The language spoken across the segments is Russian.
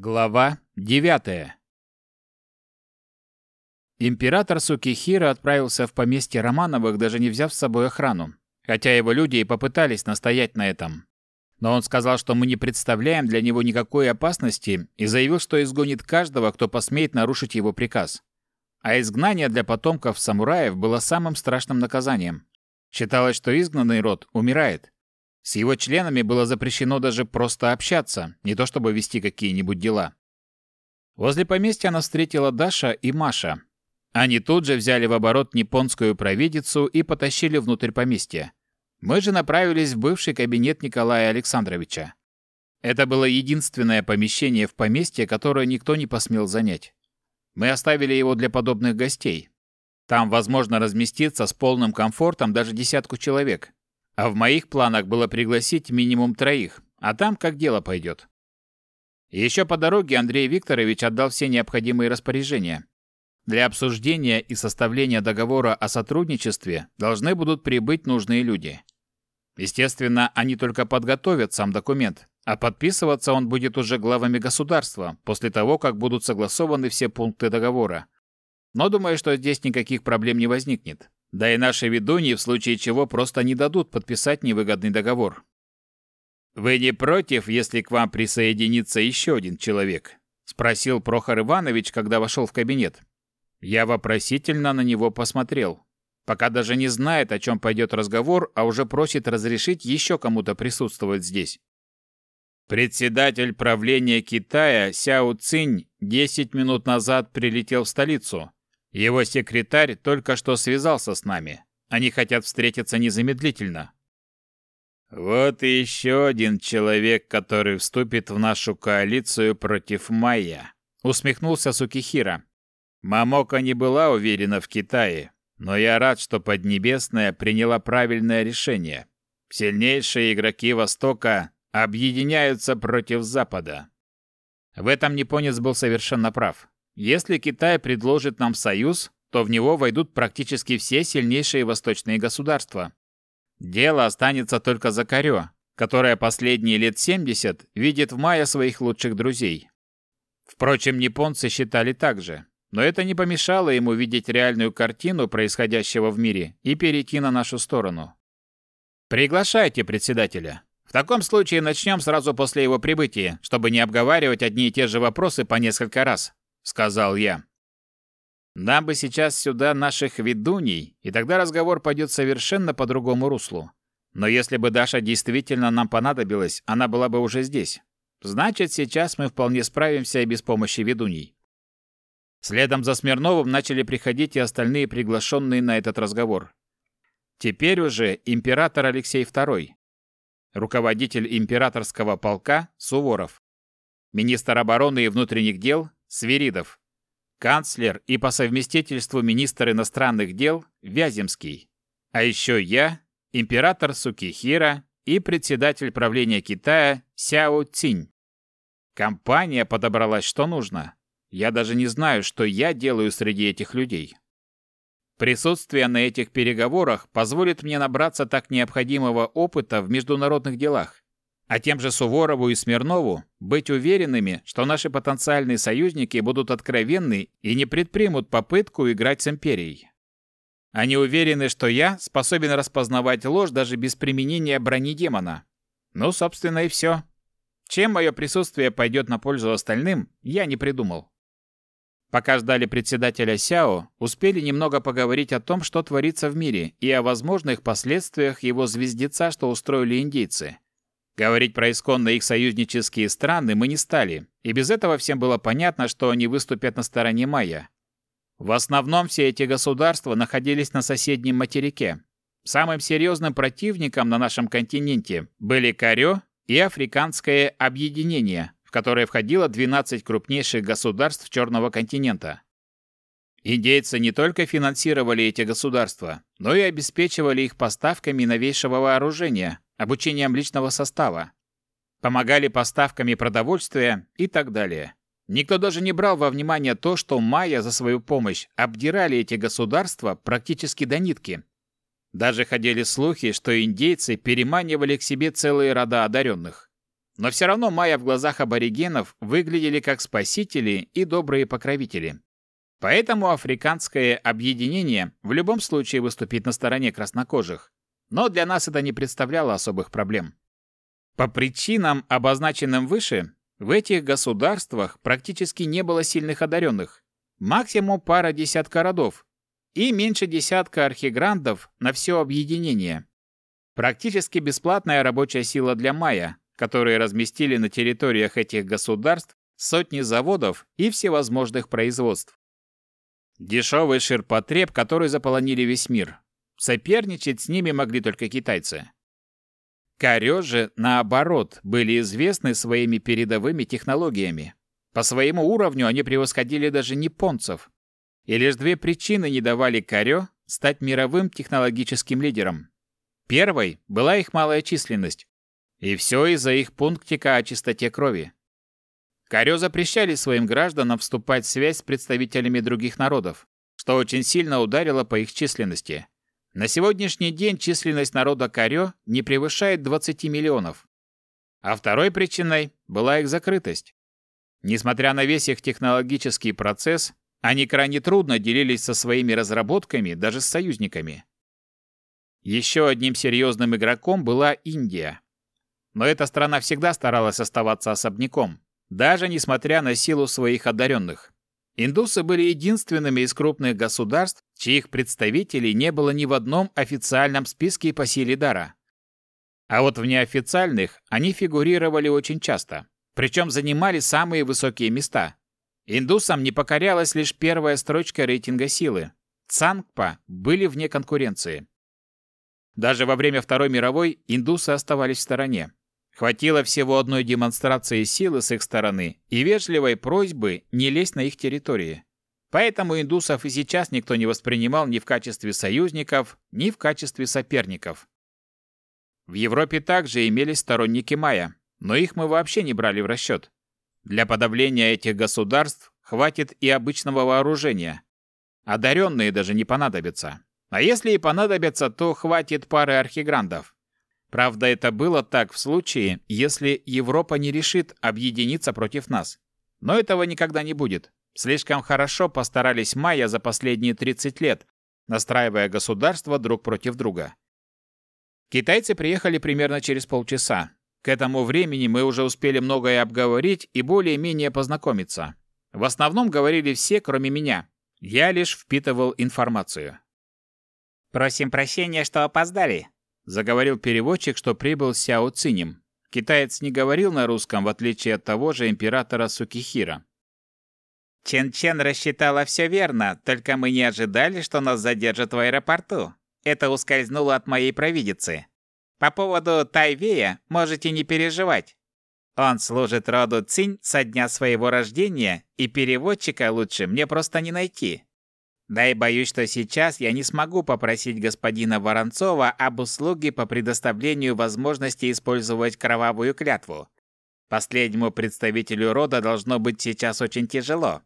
Глава 9. Император Сукихира отправился в поместье Романовых, даже не взяв с собой охрану, хотя его люди и попытались настоять на этом. Но он сказал, что мы не представляем для него никакой опасности и заявил, что изгонит каждого, кто посмеет нарушить его приказ. А изгнание для потомков самураев было самым страшным наказанием. Считалось, что изгнанный род умирает. С его членами было запрещено даже просто общаться, не то чтобы вести какие-нибудь дела. Возле поместья она встретила Даша и Маша. Они тут же взяли в оборот японскую провидицу и потащили внутрь поместья. Мы же направились в бывший кабинет Николая Александровича. Это было единственное помещение в поместье, которое никто не посмел занять. Мы оставили его для подобных гостей. Там возможно разместиться с полным комфортом даже десятку человек, а в моих планах было пригласить минимум троих, а там как дело пойдет. Еще по дороге Андрей Викторович отдал все необходимые распоряжения. Для обсуждения и составления договора о сотрудничестве должны будут прибыть нужные люди. Естественно, они только подготовят сам документ, а подписываться он будет уже главами государства, после того, как будут согласованы все пункты договора. Но думаю, что здесь никаких проблем не возникнет. Да и наши ведуньи в случае чего просто не дадут подписать невыгодный договор. «Вы не против, если к вам присоединится еще один человек?» – спросил Прохор Иванович, когда вошел в кабинет. Я вопросительно на него посмотрел. Пока даже не знает, о чем пойдет разговор, а уже просит разрешить еще кому-то присутствовать здесь. Председатель правления Китая Сяо Цинь 10 минут назад прилетел в столицу. Его секретарь только что связался с нами. Они хотят встретиться незамедлительно. Вот и еще один человек, который вступит в нашу коалицию против Майя, усмехнулся Сукихира. Мамока не была уверена в Китае, но я рад, что Поднебесная приняла правильное решение. Сильнейшие игроки Востока объединяются против Запада. В этом японец был совершенно прав. Если Китай предложит нам союз, то в него войдут практически все сильнейшие восточные государства. Дело останется только за Корё, которая последние лет 70 видит в мае своих лучших друзей. Впрочем, японцы считали так же, но это не помешало ему видеть реальную картину происходящего в мире и перейти на нашу сторону. Приглашайте председателя. В таком случае начнем сразу после его прибытия, чтобы не обговаривать одни и те же вопросы по несколько раз сказал я. Нам бы сейчас сюда наших ведуней, и тогда разговор пойдет совершенно по другому руслу. Но если бы Даша действительно нам понадобилась, она была бы уже здесь. Значит, сейчас мы вполне справимся и без помощи ведуней. Следом за Смирновым начали приходить и остальные приглашенные на этот разговор. Теперь уже император Алексей II, руководитель императорского полка Суворов, министр обороны и внутренних дел Свиридов, канцлер и по совместительству министр иностранных дел Вяземский, а еще я, император Сукихира и председатель правления Китая Сяо Цинь. Компания подобралась что нужно. Я даже не знаю, что я делаю среди этих людей. Присутствие на этих переговорах позволит мне набраться так необходимого опыта в международных делах а тем же Суворову и Смирнову быть уверенными, что наши потенциальные союзники будут откровенны и не предпримут попытку играть с империей. Они уверены, что я способен распознавать ложь даже без применения брони демона. Ну, собственно, и все. Чем мое присутствие пойдет на пользу остальным, я не придумал. Пока ждали председателя Сяо, успели немного поговорить о том, что творится в мире, и о возможных последствиях его звездеца, что устроили индейцы. Говорить про исконно их союзнические страны мы не стали, и без этого всем было понятно, что они выступят на стороне майя. В основном все эти государства находились на соседнем материке. Самым серьезным противником на нашем континенте были Корё и Африканское объединение, в которое входило 12 крупнейших государств Черного континента. Индейцы не только финансировали эти государства, но и обеспечивали их поставками новейшего вооружения, обучением личного состава, помогали поставками продовольствия и так далее. Никто даже не брал во внимание то, что майя за свою помощь обдирали эти государства практически до нитки. Даже ходили слухи, что индейцы переманивали к себе целые рода одаренных. Но все равно майя в глазах аборигенов выглядели как спасители и добрые покровители. Поэтому африканское объединение в любом случае выступит на стороне краснокожих. Но для нас это не представляло особых проблем. По причинам, обозначенным выше, в этих государствах практически не было сильных одаренных. Максимум пара десятка родов и меньше десятка архиграндов на все объединение. Практически бесплатная рабочая сила для майя, которые разместили на территориях этих государств сотни заводов и всевозможных производств. Дешевый ширпотреб, который заполонили весь мир. Соперничать с ними могли только китайцы. Корё же, наоборот, были известны своими передовыми технологиями. По своему уровню они превосходили даже японцев. И лишь две причины не давали Корё стать мировым технологическим лидером. Первой была их малая численность. И все из-за их пунктика о чистоте крови. Корё запрещали своим гражданам вступать в связь с представителями других народов, что очень сильно ударило по их численности. На сегодняшний день численность народа Карё не превышает 20 миллионов. А второй причиной была их закрытость. Несмотря на весь их технологический процесс, они крайне трудно делились со своими разработками даже с союзниками. Еще одним серьезным игроком была Индия. Но эта страна всегда старалась оставаться особняком, даже несмотря на силу своих одаренных. Индусы были единственными из крупных государств, чьих представителей не было ни в одном официальном списке по силе дара. А вот в неофициальных они фигурировали очень часто, причем занимали самые высокие места. Индусам не покорялась лишь первая строчка рейтинга силы. Цангпа были вне конкуренции. Даже во время Второй мировой индусы оставались в стороне. Хватило всего одной демонстрации силы с их стороны и вежливой просьбы не лезть на их территории. Поэтому индусов и сейчас никто не воспринимал ни в качестве союзников, ни в качестве соперников. В Европе также имелись сторонники майя, но их мы вообще не брали в расчет. Для подавления этих государств хватит и обычного вооружения. Одаренные даже не понадобятся. А если и понадобятся, то хватит пары архиграндов. Правда, это было так в случае, если Европа не решит объединиться против нас. Но этого никогда не будет. Слишком хорошо постарались майя за последние 30 лет, настраивая государства друг против друга. Китайцы приехали примерно через полчаса. К этому времени мы уже успели многое обговорить и более-менее познакомиться. В основном говорили все, кроме меня. Я лишь впитывал информацию. «Просим прощения, что опоздали», заговорил переводчик, что прибыл Сяо Цинем. Китаец не говорил на русском, в отличие от того же императора Сукихира. Чен-Чен рассчитала все верно, только мы не ожидали, что нас задержат в аэропорту. Это ускользнуло от моей провидицы. По поводу Тайвея можете не переживать. Он служит роду Цинь со дня своего рождения, и переводчика лучше мне просто не найти. Да и боюсь, что сейчас я не смогу попросить господина Воронцова об услуге по предоставлению возможности использовать кровавую клятву. Последнему представителю рода должно быть сейчас очень тяжело.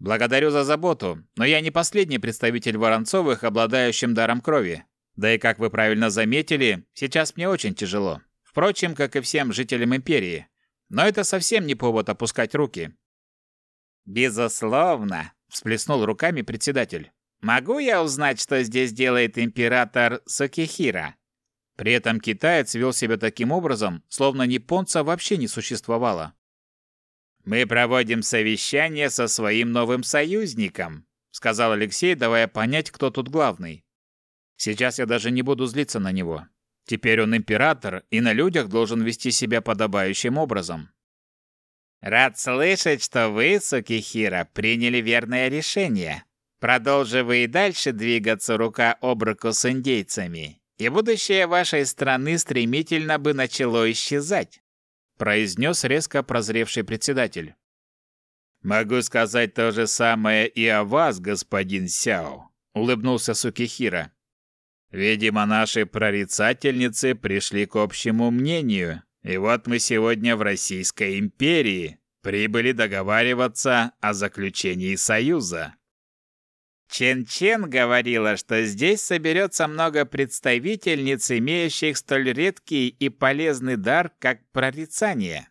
Благодарю за заботу, но я не последний представитель Воронцовых, обладающим даром крови. Да и как вы правильно заметили, сейчас мне очень тяжело. Впрочем, как и всем жителям империи. Но это совсем не повод опускать руки. Безусловно, Всплеснул руками председатель. «Могу я узнать, что здесь делает император Сокихира?» При этом китаец вел себя таким образом, словно японца вообще не существовало. «Мы проводим совещание со своим новым союзником», сказал Алексей, давая понять, кто тут главный. Сейчас я даже не буду злиться на него. Теперь он император и на людях должен вести себя подобающим образом. Рад слышать, что вы, Сукихира, приняли верное решение. Продолжи вы и дальше двигаться рука об руку с индейцами, и будущее вашей страны стремительно бы начало исчезать», произнес резко прозревший председатель. «Могу сказать то же самое и о вас, господин Сяо», улыбнулся Сукихира. «Видимо, наши прорицательницы пришли к общему мнению, и вот мы сегодня в Российской империи прибыли договариваться о заключении союза. Чен-Чен говорила, что здесь соберется много представительниц, имеющих столь редкий и полезный дар, как прорицание.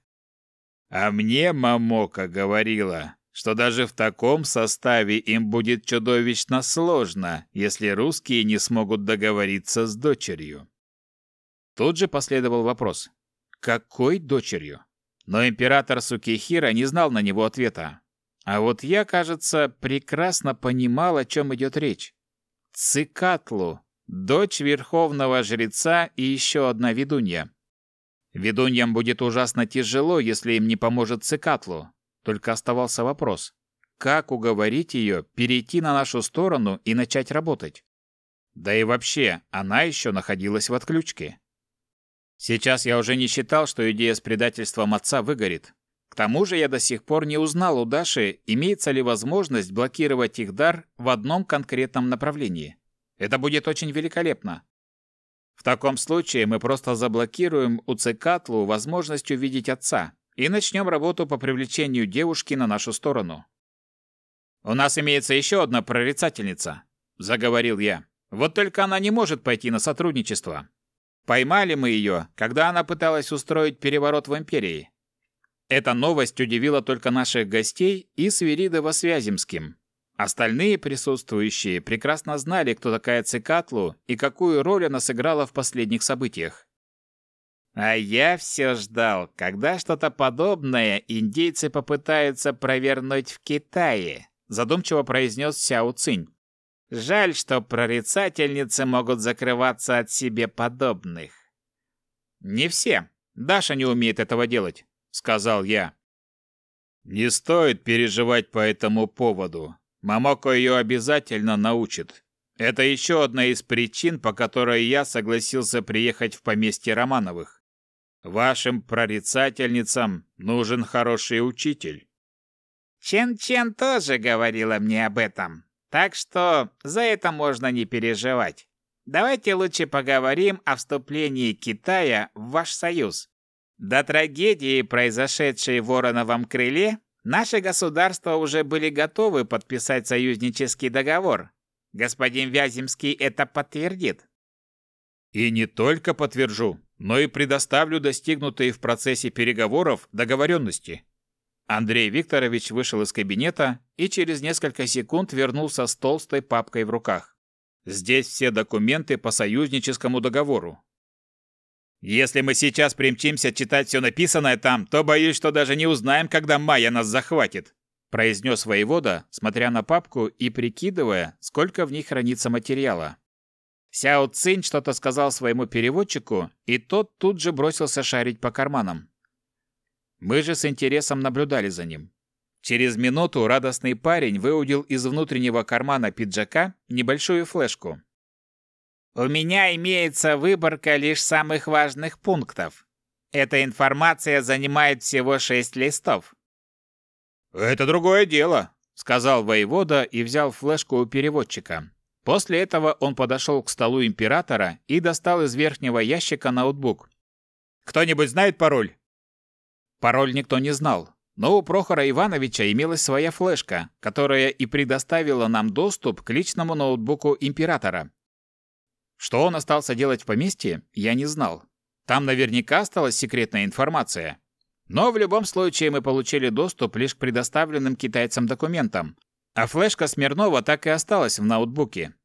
А мне Мамока говорила, что даже в таком составе им будет чудовищно сложно, если русские не смогут договориться с дочерью. Тут же последовал вопрос. Какой дочерью? Но император Сукихира не знал на него ответа. А вот я, кажется, прекрасно понимал, о чем идет речь. Цикатлу, дочь верховного жреца и еще одна ведунья. Ведуньям будет ужасно тяжело, если им не поможет Цикатлу. Только оставался вопрос, как уговорить ее перейти на нашу сторону и начать работать? Да и вообще, она еще находилась в отключке. Сейчас я уже не считал, что идея с предательством отца выгорит. К тому же я до сих пор не узнал у Даши, имеется ли возможность блокировать их дар в одном конкретном направлении. Это будет очень великолепно. В таком случае мы просто заблокируем у Цикатлу возможность увидеть отца и начнем работу по привлечению девушки на нашу сторону. «У нас имеется еще одна прорицательница», — заговорил я. «Вот только она не может пойти на сотрудничество. Поймали мы ее, когда она пыталась устроить переворот в Империи. Эта новость удивила только наших гостей и Свиридова-Связемским. Остальные присутствующие прекрасно знали, кто такая Цикатлу и какую роль она сыграла в последних событиях. А я все ждал, когда что-то подобное индейцы попытаются провернуть в Китае, задумчиво произнес Сяо Цинь. Жаль, что прорицательницы могут закрываться от себе подобных. Не все. Даша не умеет этого делать. — сказал я. «Не стоит переживать по этому поводу. Мамоко ее обязательно научит. Это еще одна из причин, по которой я согласился приехать в поместье Романовых. Вашим прорицательницам нужен хороший учитель». Чен-Чен тоже говорила мне об этом, так что за это можно не переживать. Давайте лучше поговорим о вступлении Китая в ваш союз. До трагедии, произошедшей в Вороновом крыле, наши государства уже были готовы подписать союзнический договор. Господин Вяземский это подтвердит. И не только подтвержу, но и предоставлю достигнутые в процессе переговоров договоренности. Андрей Викторович вышел из кабинета и через несколько секунд вернулся с толстой папкой в руках. Здесь все документы по союзническому договору. Если мы сейчас примчимся читать все написанное там, то боюсь, что даже не узнаем, когда Майя нас захватит», произнес воевода, смотря на папку и прикидывая, сколько в ней хранится материала. Сяо Цинь что-то сказал своему переводчику, и тот тут же бросился шарить по карманам. Мы же с интересом наблюдали за ним. Через минуту радостный парень выудил из внутреннего кармана пиджака небольшую флешку. У меня имеется выборка лишь самых важных пунктов. Эта информация занимает всего шесть листов. Это другое дело, сказал воевода и взял флешку у переводчика. После этого он подошел к столу императора и достал из верхнего ящика ноутбук. Кто-нибудь знает пароль? Пароль никто не знал, но у Прохора Ивановича имелась своя флешка, которая и предоставила нам доступ к личному ноутбуку императора. Что он остался делать в поместье, я не знал. Там наверняка осталась секретная информация. Но в любом случае мы получили доступ лишь к предоставленным китайцам документам, а флешка Смирнова так и осталась в ноутбуке.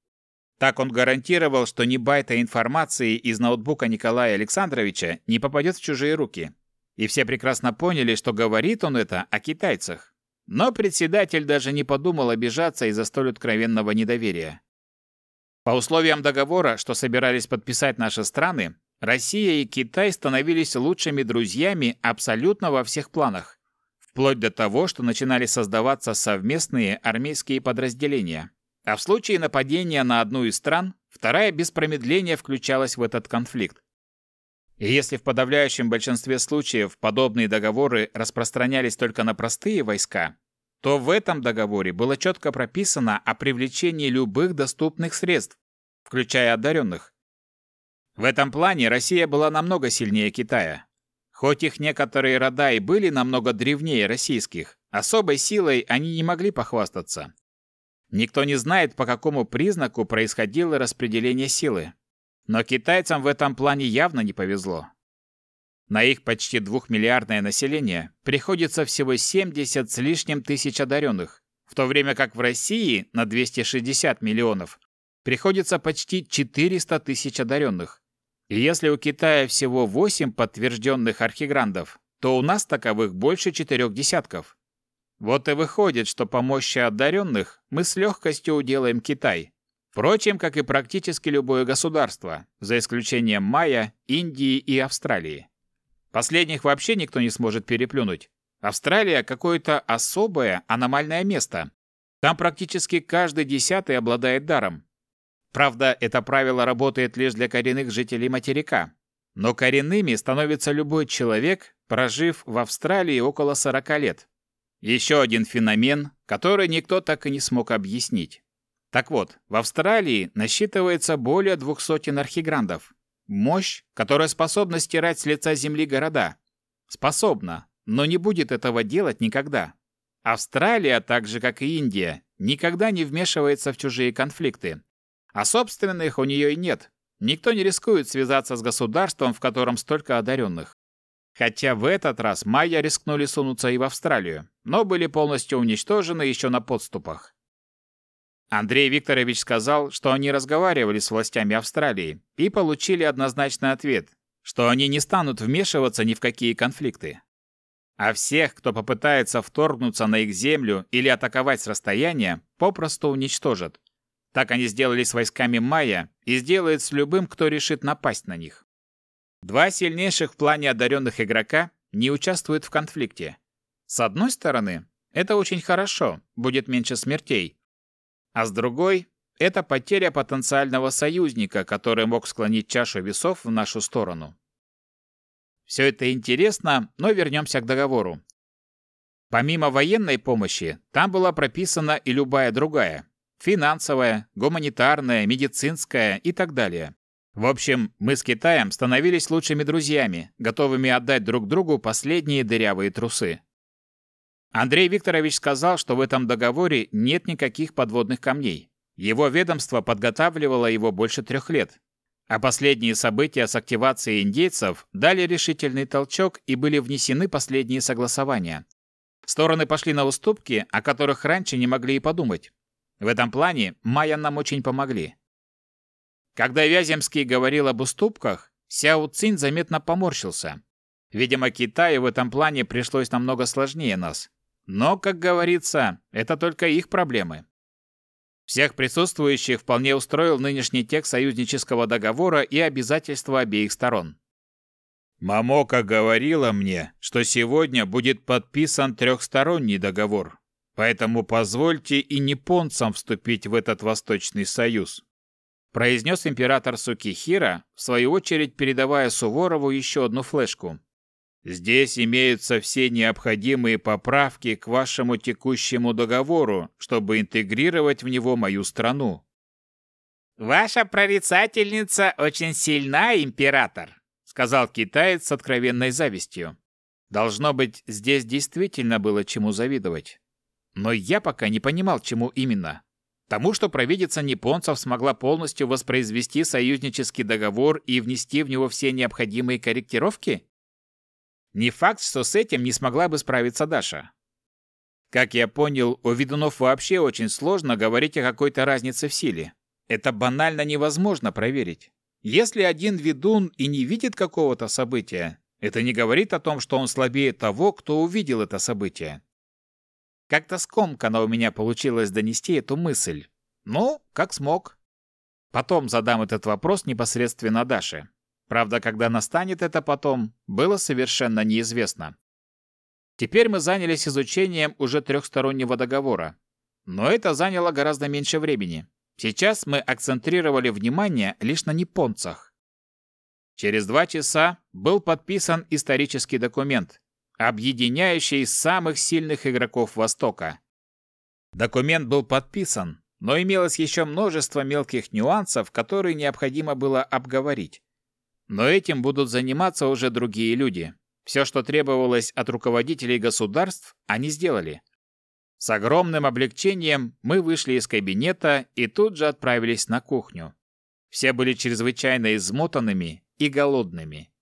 Так он гарантировал, что ни байта информации из ноутбука Николая Александровича не попадет в чужие руки. И все прекрасно поняли, что говорит он это о китайцах. Но председатель даже не подумал обижаться из-за столь откровенного недоверия. По условиям договора, что собирались подписать наши страны, Россия и Китай становились лучшими друзьями абсолютно во всех планах, вплоть до того, что начинали создаваться совместные армейские подразделения. А в случае нападения на одну из стран, вторая без промедления включалась в этот конфликт. И если в подавляющем большинстве случаев подобные договоры распространялись только на простые войска, то в этом договоре было четко прописано о привлечении любых доступных средств, включая одаренных. В этом плане Россия была намного сильнее Китая. Хоть их некоторые рода и были намного древнее российских, особой силой они не могли похвастаться. Никто не знает, по какому признаку происходило распределение силы. Но китайцам в этом плане явно не повезло. На их почти двухмиллиардное население приходится всего 70 с лишним тысяч одаренных, в то время как в России на 260 миллионов приходится почти 400 тысяч одаренных. И если у Китая всего 8 подтвержденных архиграндов, то у нас таковых больше четырех десятков. Вот и выходит, что по мощи одаренных мы с легкостью уделаем Китай. Впрочем, как и практически любое государство, за исключением Майя, Индии и Австралии. Последних вообще никто не сможет переплюнуть. Австралия – какое-то особое, аномальное место. Там практически каждый десятый обладает даром. Правда, это правило работает лишь для коренных жителей материка. Но коренными становится любой человек, прожив в Австралии около 40 лет. Еще один феномен, который никто так и не смог объяснить. Так вот, в Австралии насчитывается более двух сотен архиграндов. Мощь, которая способна стирать с лица земли города. Способна, но не будет этого делать никогда. Австралия, так же как и Индия, никогда не вмешивается в чужие конфликты. А собственных у нее и нет, Никто не рискует связаться с государством, в котором столько одаренных. Хотя в этот раз майя рискнули сунуться и в Австралию, но были полностью уничтожены еще на подступах. Андрей Викторович сказал, что они разговаривали с властями Австралии и получили однозначный ответ, что они не станут вмешиваться ни в какие конфликты. А всех, кто попытается вторгнуться на их землю или атаковать с расстояния, попросту уничтожат. Так они сделали с войсками майя и сделают с любым, кто решит напасть на них. Два сильнейших в плане одаренных игрока не участвуют в конфликте. С одной стороны, это очень хорошо, будет меньше смертей. А с другой, это потеря потенциального союзника, который мог склонить чашу весов в нашу сторону. Все это интересно, но вернемся к договору. Помимо военной помощи, там была прописана и любая другая, финансовая, гуманитарная, медицинская и так далее. В общем, мы с Китаем становились лучшими друзьями, готовыми отдать друг другу последние дырявые трусы. Андрей Викторович сказал, что в этом договоре нет никаких подводных камней. Его ведомство подготавливало его больше трех лет. А последние события с активацией индейцев дали решительный толчок и были внесены последние согласования. Стороны пошли на уступки, о которых раньше не могли и подумать. В этом плане майя нам очень помогли. Когда Вяземский говорил об уступках, Сяо Цинь заметно поморщился. Видимо, Китаю в этом плане пришлось намного сложнее нас. Но, как говорится, это только их проблемы. Всех присутствующих вполне устроил нынешний текст союзнического договора и обязательства обеих сторон. Мамока говорила мне, что сегодня будет подписан трехсторонний договор, Поэтому позвольте и японцам вступить в этот Восточный Союз», произнес император Сукихира, в свою очередь передавая Суворову еще одну флешку. «Здесь имеются все необходимые поправки к вашему текущему договору, чтобы интегрировать в него мою страну». «Ваша прорицательница очень сильна, император», сказал китаец с откровенной завистью. Должно быть, здесь действительно было чему завидовать. Но я пока не понимал, чему именно. Тому, что провидица японцев смогла полностью воспроизвести союзнический договор и внести в него все необходимые корректировки? Не факт, что с этим не смогла бы справиться Даша. Как я понял, у ведунов вообще очень сложно говорить о какой-то разнице в силе. Это банально невозможно проверить. Если один ведун и не видит какого-то события, это не говорит о том, что он слабее того, кто увидел это событие. Как-то скомканно у меня получилось донести эту мысль. Ну, как смог. Потом задам этот вопрос непосредственно Даше. Правда, когда настанет это потом, было совершенно неизвестно. Теперь мы занялись изучением уже трехстороннего договора. Но это заняло гораздо меньше времени. Сейчас мы акцентрировали внимание лишь на японцах. Через два часа был подписан исторический документ, объединяющий самых сильных игроков Востока. Документ был подписан, но имелось еще множество мелких нюансов, которые необходимо было обговорить. Но этим будут заниматься уже другие люди. Все, что требовалось от руководителей государств, они сделали. С огромным облегчением мы вышли из кабинета и тут же отправились на кухню. Все были чрезвычайно измотанными и голодными.